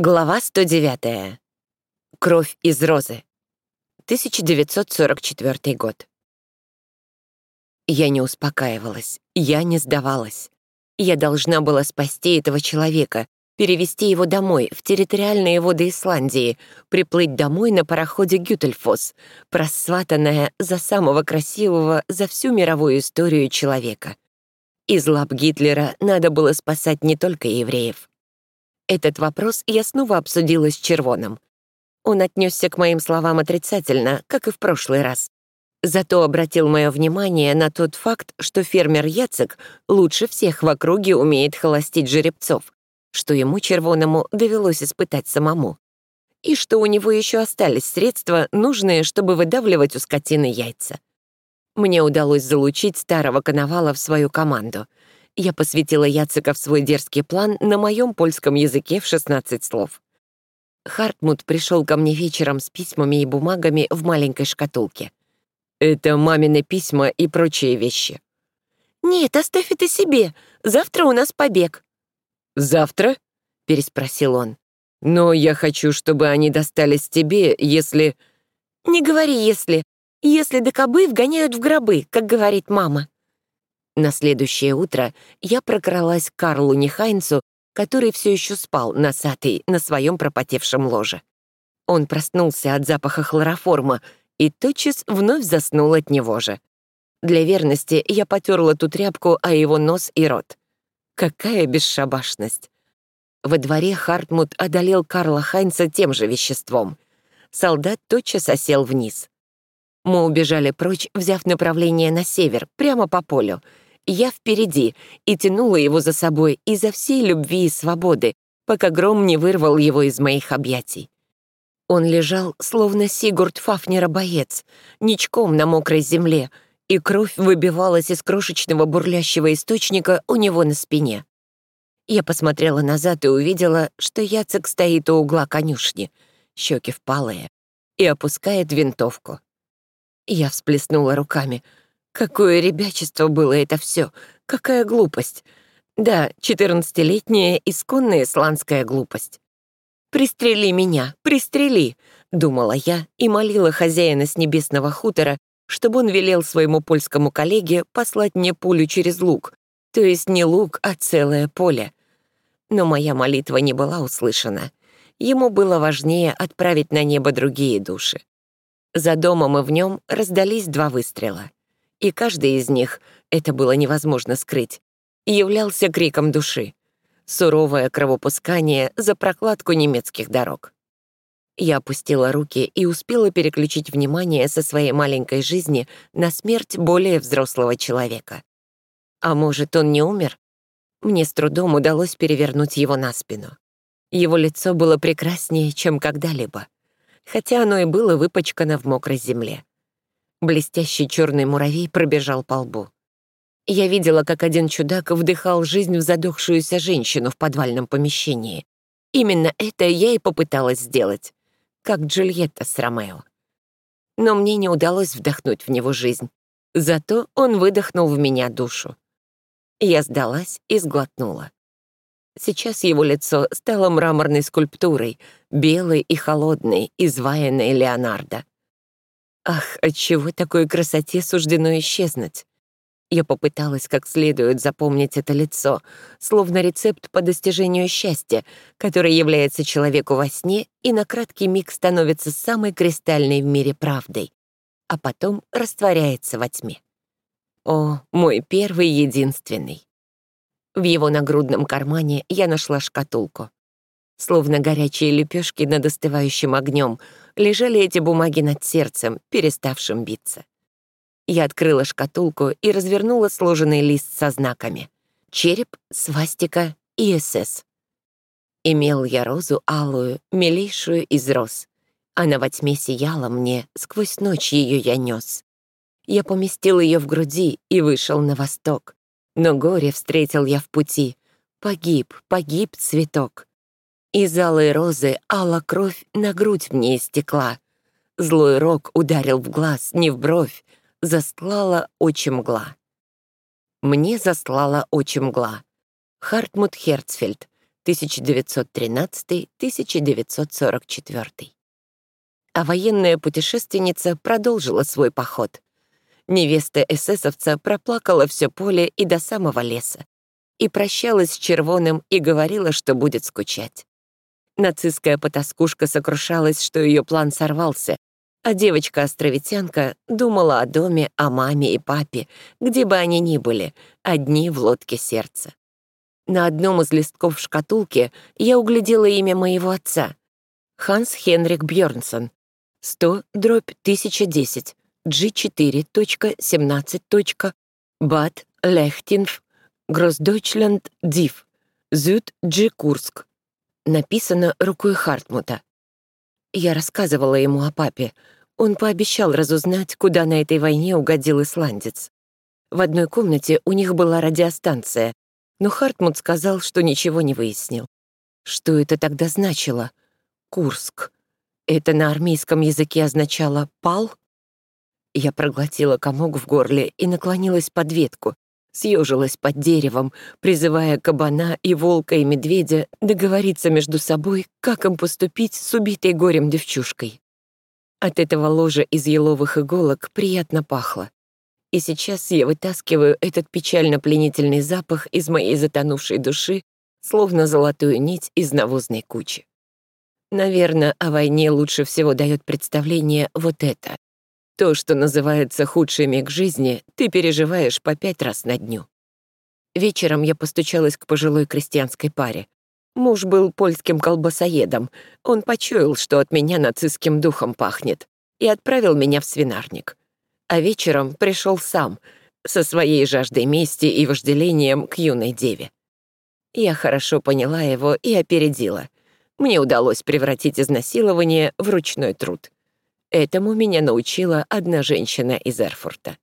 Глава 109. Кровь из розы. 1944 год. Я не успокаивалась, я не сдавалась. Я должна была спасти этого человека, перевести его домой, в территориальные воды Исландии, приплыть домой на пароходе Гютельфос, просватанная за самого красивого за всю мировую историю человека. Из лап Гитлера надо было спасать не только евреев. Этот вопрос я снова обсудила с Червоном. Он отнесся к моим словам отрицательно, как и в прошлый раз. Зато обратил мое внимание на тот факт, что фермер Яцек лучше всех в округе умеет холостить жеребцов, что ему, Червоному, довелось испытать самому. И что у него еще остались средства, нужные, чтобы выдавливать у скотины яйца. Мне удалось залучить старого коновала в свою команду — я посвятила Яцека в свой дерзкий план на моем польском языке в 16 слов. Хартмут пришел ко мне вечером с письмами и бумагами в маленькой шкатулке. «Это мамины письма и прочие вещи». «Нет, оставь это себе. Завтра у нас побег». «Завтра?» — переспросил он. «Но я хочу, чтобы они достались тебе, если...» «Не говори «если». Если до вгоняют в гробы, как говорит мама». На следующее утро я прокралась к Карлу Нехайнцу, который все еще спал, носатый, на своем пропотевшем ложе. Он проснулся от запаха хлороформа и тотчас вновь заснул от него же. Для верности я потерла ту тряпку о его нос и рот. Какая бесшабашность! Во дворе Хартмут одолел Карла Хайнца тем же веществом. Солдат тотчас осел вниз. Мы убежали прочь, взяв направление на север, прямо по полю — я впереди и тянула его за собой изо всей любви и свободы, пока гром не вырвал его из моих объятий. Он лежал, словно Сигурд Фафнера-боец, ничком на мокрой земле, и кровь выбивалась из крошечного бурлящего источника у него на спине. Я посмотрела назад и увидела, что Яцек стоит у угла конюшни, щеки впалые, и опускает винтовку. Я всплеснула руками — Какое ребячество было это все, какая глупость. Да, четырнадцатилетняя исконная исландская глупость. «Пристрели меня, пристрели!» — думала я и молила хозяина с небесного хутора, чтобы он велел своему польскому коллеге послать мне пулю через лук, то есть не лук, а целое поле. Но моя молитва не была услышана. Ему было важнее отправить на небо другие души. За домом и в нем раздались два выстрела и каждый из них, это было невозможно скрыть, являлся криком души. Суровое кровопускание за прокладку немецких дорог. Я опустила руки и успела переключить внимание со своей маленькой жизни на смерть более взрослого человека. А может, он не умер? Мне с трудом удалось перевернуть его на спину. Его лицо было прекраснее, чем когда-либо, хотя оно и было выпачкано в мокрой земле. Блестящий черный муравей пробежал по лбу. Я видела, как один чудак вдыхал жизнь в задохшуюся женщину в подвальном помещении. Именно это я и попыталась сделать, как Джульетта с Ромео. Но мне не удалось вдохнуть в него жизнь. Зато он выдохнул в меня душу. Я сдалась и сглотнула. Сейчас его лицо стало мраморной скульптурой, белой и холодной, изваянной Леонардо. Ах, отчего такой красоте суждено исчезнуть? Я попыталась как следует запомнить это лицо, словно рецепт по достижению счастья, который является человеку во сне и на краткий миг становится самой кристальной в мире правдой, а потом растворяется во тьме. О, мой первый единственный. В его нагрудном кармане я нашла шкатулку. Словно горячие лепешки над остывающим огнем, лежали эти бумаги над сердцем, переставшим биться. Я открыла шкатулку и развернула сложенный лист со знаками. Череп, свастика и СС. Имел я розу алую, милейшую из роз. Она во тьме сияла мне, сквозь ночь ее я нес. Я поместил ее в груди и вышел на восток. Но горе встретил я в пути. Погиб, погиб цветок. Из алой розы ала кровь на грудь мне истекла. Злой рок ударил в глаз, не в бровь, застлала очи мгла. Мне заслала очи мгла. Хартмут Херцфельд, 1913-1944. А военная путешественница продолжила свой поход. Невеста эсэсовца проплакала все поле и до самого леса и прощалась с Червоным и говорила, что будет скучать. Нацистская потаскушка сокрушалась, что ее план сорвался, а девочка-островитянка думала о доме, о маме и папе, где бы они ни были, одни в лодке сердца. На одном из листков шкатулки я углядела имя моего отца — Ханс Хенрик Бьернсон, 100 дробь 1010, G4.17. Бад Лехтинф, Гроссдойчленд Див, Зюд Джи Курск. Написано рукой Хартмута. Я рассказывала ему о папе. Он пообещал разузнать, куда на этой войне угодил исландец. В одной комнате у них была радиостанция, но Хартмут сказал, что ничего не выяснил. Что это тогда значило? Курск. Это на армейском языке означало «пал»? Я проглотила комок в горле и наклонилась под ветку, съежилась под деревом, призывая кабана и волка и медведя договориться между собой, как им поступить с убитой горем девчушкой. От этого ложа из еловых иголок приятно пахло. И сейчас я вытаскиваю этот печально-пленительный запах из моей затонувшей души, словно золотую нить из навозной кучи. Наверное, о войне лучше всего дает представление вот это. То, что называется худший миг жизни, ты переживаешь по пять раз на дню. Вечером я постучалась к пожилой крестьянской паре. Муж был польским колбасоедом. Он почуял, что от меня нацистским духом пахнет, и отправил меня в свинарник. А вечером пришел сам, со своей жаждой мести и вожделением к юной деве. Я хорошо поняла его и опередила — мне удалось превратить изнасилование в ручной труд. Этому меня научила одна женщина из Эрфурта.